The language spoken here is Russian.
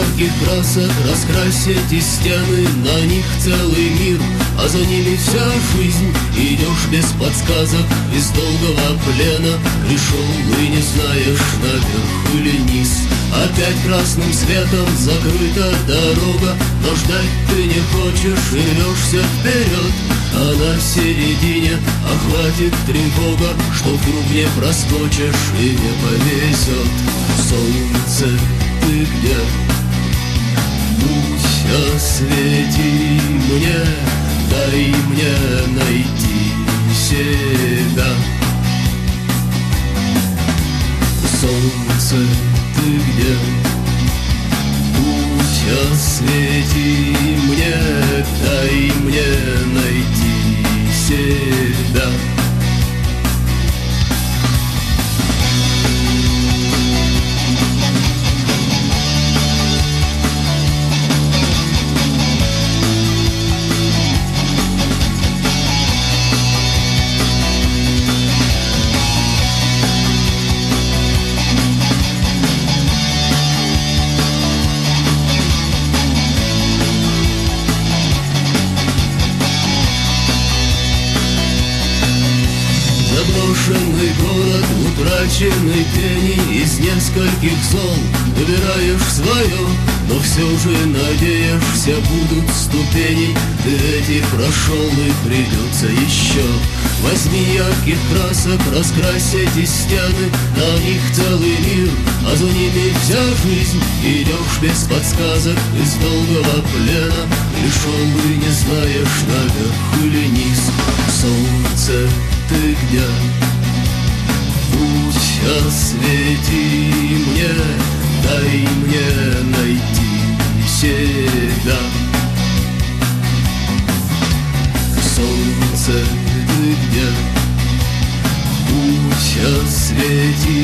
нескольких красок Раскрась эти стены, на них целый мир. А за ними вся жизнь Идешь без подсказок из долгого плена. Пришел и не знаешь, наверх или низ Опять красным светом закрыта дорога Но ждать ты не хочешь и рвешься вперед. А на середине охватит тревога Что вдруг не проскочишь и не повезет. Солнце, ты мне, дай мне найти себя Солнце, ты где? Путь освети мне, дай мне найти Заброшенный город, утраченный пени Из нескольких зол выбираешь свое Но все же надеешься будут ступени. Ты эти прошел и придется еще Возьми ярких красок, раскрась эти стены На них целый мир, а за ними вся жизнь. Идешь без подсказок из долгого плена Пришел и не знаешь, наверх или низ. Солнце ты где? Путь освети мне, дай мне найти себя. Солнце, ты где? Путь освети